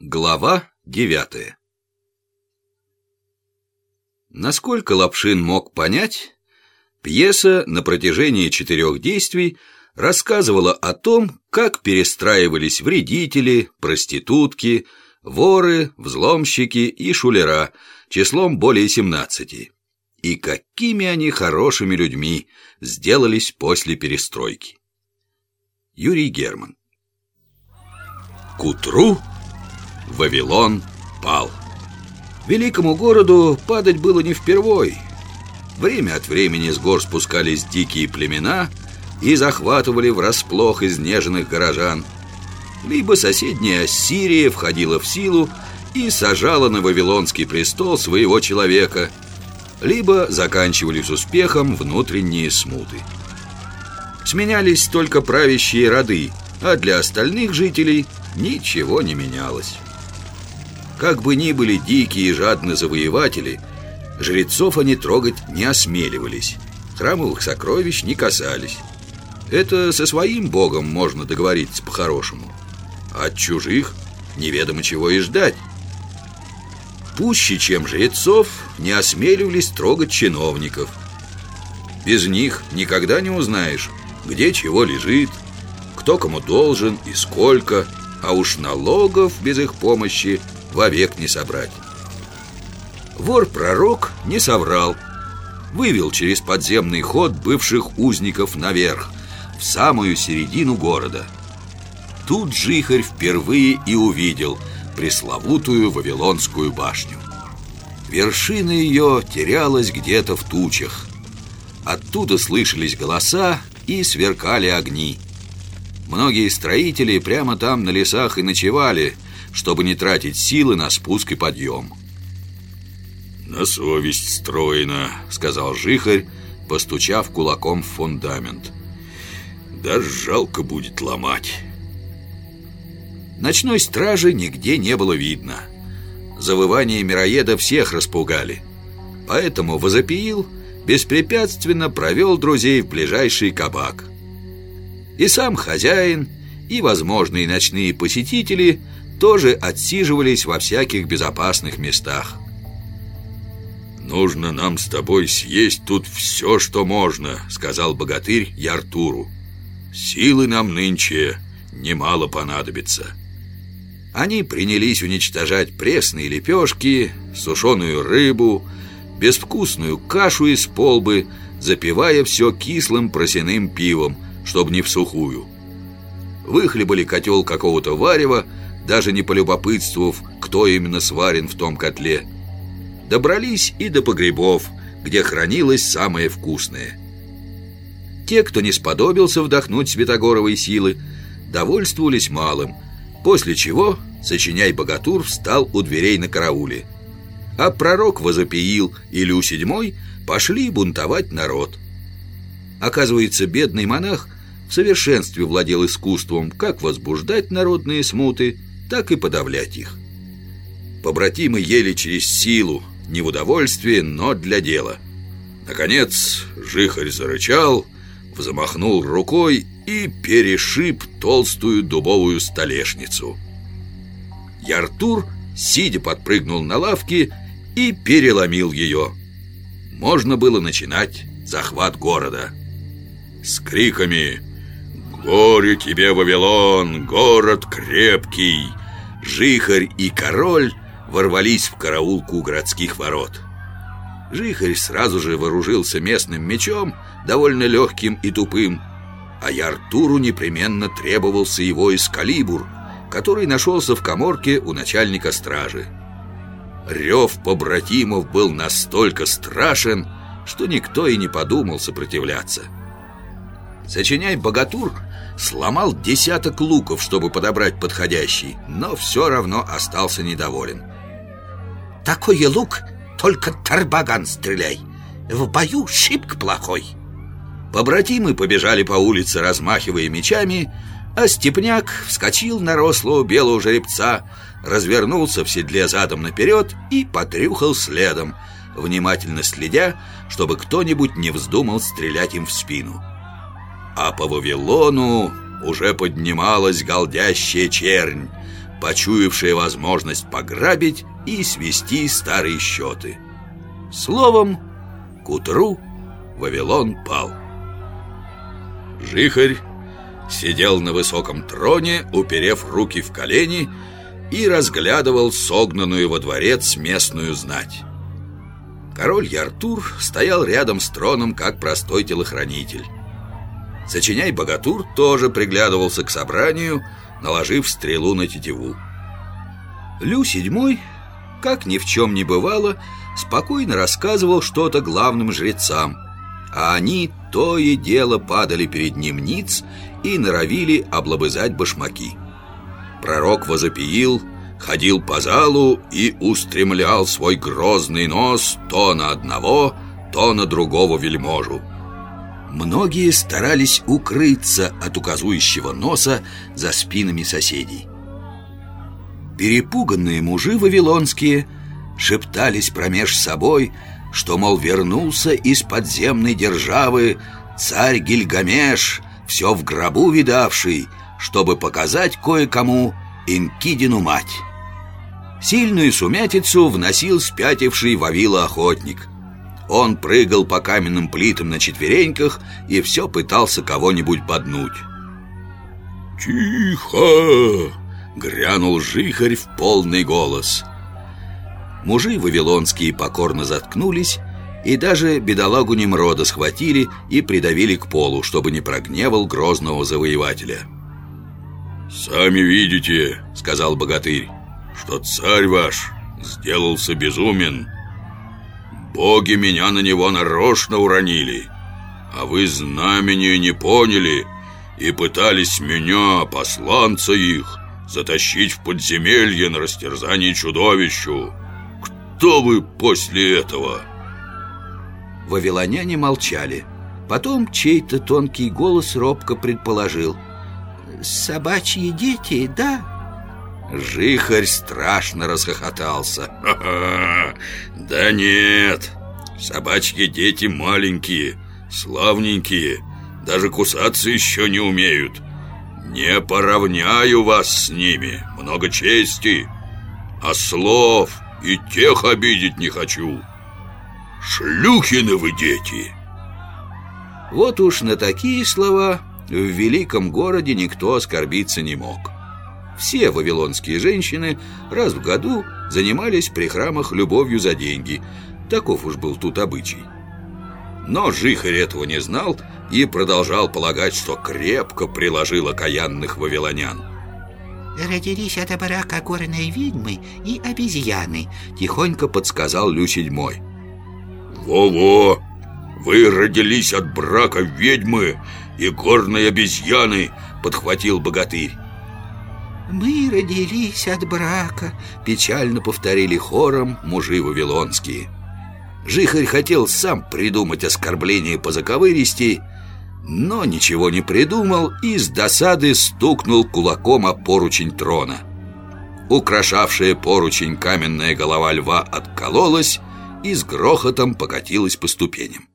Глава девятая. Насколько Лапшин мог понять, пьеса на протяжении четырех действий рассказывала о том, как перестраивались вредители, проститутки, воры, взломщики и шулера числом более семнадцати, и какими они хорошими людьми сделались после перестройки. Юрий Герман. К утру Вавилон пал. Великому городу падать было не впервой. Время от времени с гор спускались дикие племена и захватывали врасплох изнеженных горожан. Либо соседняя Ассирия входила в силу и сажала на Вавилонский престол своего человека, либо заканчивались успехом внутренние смуты. Сменялись только правящие роды, а для остальных жителей ничего не менялось. Как бы ни были дикие и жадные завоеватели, жрецов они трогать не осмеливались, храмовых сокровищ не касались. Это со своим богом можно договориться по-хорошему, а от чужих неведомо чего и ждать. Пуще, чем жрецов, не осмеливались трогать чиновников. Без них никогда не узнаешь, где чего лежит, кто кому должен и сколько, а уж налогов без их помощи вовек не собрать. Вор-пророк не соврал. Вывел через подземный ход бывших узников наверх, в самую середину города. Тут Жихарь впервые и увидел пресловутую Вавилонскую башню. Вершина ее терялась где-то в тучах. Оттуда слышались голоса и сверкали огни. Многие строители прямо там на лесах и ночевали – чтобы не тратить силы на спуск и подъем. «На совесть строено», — сказал Жихарь, постучав кулаком в фундамент. «Даже жалко будет ломать». Ночной стражи нигде не было видно. Завывания мироеда всех распугали. Поэтому Возопиил беспрепятственно провел друзей в ближайший кабак. И сам хозяин, и возможные ночные посетители – тоже отсиживались во всяких безопасных местах. «Нужно нам с тобой съесть тут все, что можно», — сказал богатырь Яртуру. «Силы нам нынче немало понадобится». Они принялись уничтожать пресные лепешки, сушеную рыбу, безвкусную кашу из полбы, запивая все кислым просяным пивом, чтобы не в сухую. Выхлебали котел какого-то варева, даже не полюбопытствовав, кто именно сварен в том котле. Добрались и до погребов, где хранилось самое вкусное. Те, кто не сподобился вдохнуть Святогоровой силы, довольствовались малым, после чего сочиняй богатур встал у дверей на карауле. А пророк Возопиил и Лю седьмой пошли бунтовать народ. Оказывается, бедный монах в совершенстве владел искусством как возбуждать народные смуты, так и подавлять их. Побратимы ели через силу, не в удовольствие, но для дела. Наконец, жихарь зарычал, взмахнул рукой и перешиб толстую дубовую столешницу. Яртур, сидя, подпрыгнул на лавке и переломил ее. Можно было начинать захват города. С криками «Горе тебе, Вавилон, город крепкий!» Жихарь и король ворвались в караулку городских ворот. Жихарь сразу же вооружился местным мечом, довольно легким и тупым, а Яртуру непременно требовался его эскалибур, который нашелся в коморке у начальника стражи. Рев побратимов был настолько страшен, что никто и не подумал сопротивляться. Сочиняй богатур сломал десяток луков, чтобы подобрать подходящий, но все равно остался недоволен. Такой лук только тарбаган стреляй. В бою шибко плохой. Побратимы побежали по улице, размахивая мечами, а Степняк вскочил на рослого белого жеребца, развернулся в седле задом наперед и потрюхал следом, внимательно следя, чтобы кто-нибудь не вздумал стрелять им в спину. А по Вавилону уже поднималась голдящая чернь. почуявшие возможность пограбить и свести старые счеты. Словом, к утру Вавилон пал. Жихарь сидел на высоком троне, уперев руки в колени и разглядывал согнанную во дворец местную знать. Король Яртур стоял рядом с троном, как простой телохранитель. Сочиняй Богатур тоже приглядывался к собранию, наложив стрелу на тетиву. Лю седьмой, как ни в чем не бывало, спокойно рассказывал что-то главным жрецам, а они то и дело падали перед ним ниц и норовили облобызать башмаки. Пророк возопиил, ходил по залу и устремлял свой грозный нос то на одного, то на другого вельможу. Многие старались укрыться от указующего носа за спинами соседей. Перепуганные мужи вавилонские шептались промеж собой, что, мол, вернулся из подземной державы царь Гильгамеш, все в гробу видавший, чтобы показать кое-кому Инкидину мать. Сильную сумятицу вносил спятивший Вавила охотник – он прыгал по каменным плитам на четвереньках и все пытался кого-нибудь поднуть. «Тихо!» — грянул жихарь в полный голос. Мужи вавилонские покорно заткнулись, и даже бедолагу Немрода схватили и придавили к полу, чтобы не прогневал грозного завоевателя. «Сами видите, — сказал богатырь, — что царь ваш сделался безумен». Боги меня на него нарочно уронили А вы знамени не поняли И пытались меня, посланца их Затащить в подземелье на растерзание чудовищу Кто вы после этого? Вавилоняне молчали Потом чей-то тонкий голос робко предположил «Собачьи дети, да?» Жихарь страшно расхохотался. Да нет Собачьи дети маленькие Славненькие Даже кусаться еще не умеют. Не поравняю вас с ними Много чести А слов и тех обидеть не хочу. Шлюхины вы дети! Вот уж на такие слова В великом городе никто оскорбиться не мог все вавилонские женщины раз в году занимались при храмах любовью за деньги. Таков уж был тут обычай. Но Жихарь этого не знал и продолжал полагать, что крепко приложил окаянных вавилонян. «Родились от брака горной ведьмы и обезьяны», — тихонько подсказал Лю седьмой. «Во-во! Вы родились от брака ведьмы и горной обезьяны!» — подхватил богатырь. «Мы родились от брака», — печально повторили хором мужи вавилонские. Жихарь хотел сам придумать оскорбление по заковыристи, но ничего не придумал и с досады стукнул кулаком о поручень трона. Украшавшая поручень каменная голова льва откололась и с грохотом покатилась по ступеням.